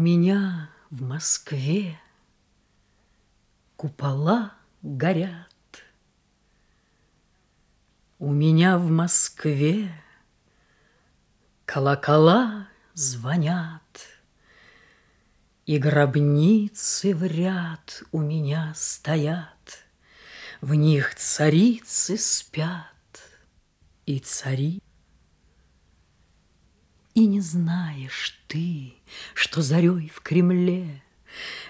меня в Москве купола горят. У меня в Москве колокола звонят, И гробницы в ряд у меня стоят, В них царицы спят и цари. И не знаешь ты, что зарей в Кремле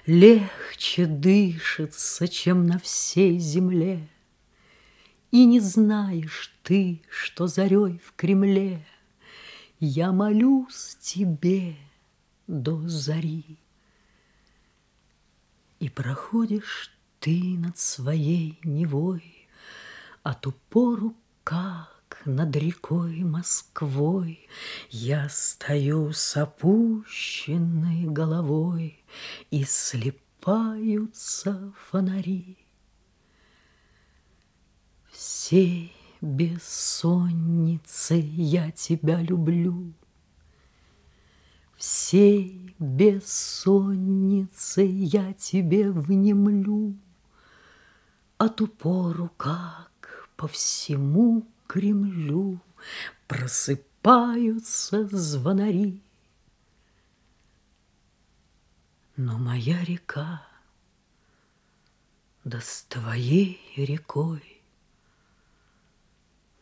Легче дышится, чем на всей земле. И не знаешь ты, что зарей в Кремле Я молюсь тебе до зари. И проходишь ты над своей Невой, А ту пору как над рекой Москвой Я стою с опущенной головой, И слепаются фонари. Всей бессонницей я тебя люблю, Всей бессонницей я тебе внемлю, А ту пору, как по всему Кремлю Просыпаются звонари. Но моя река, да с твоей рекой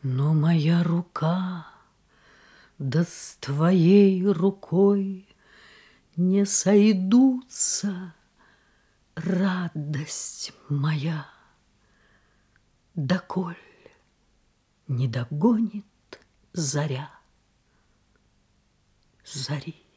но моя рука, да с твоей рукой Не сойдутся, радость моя, Доколь не догонит заря зари.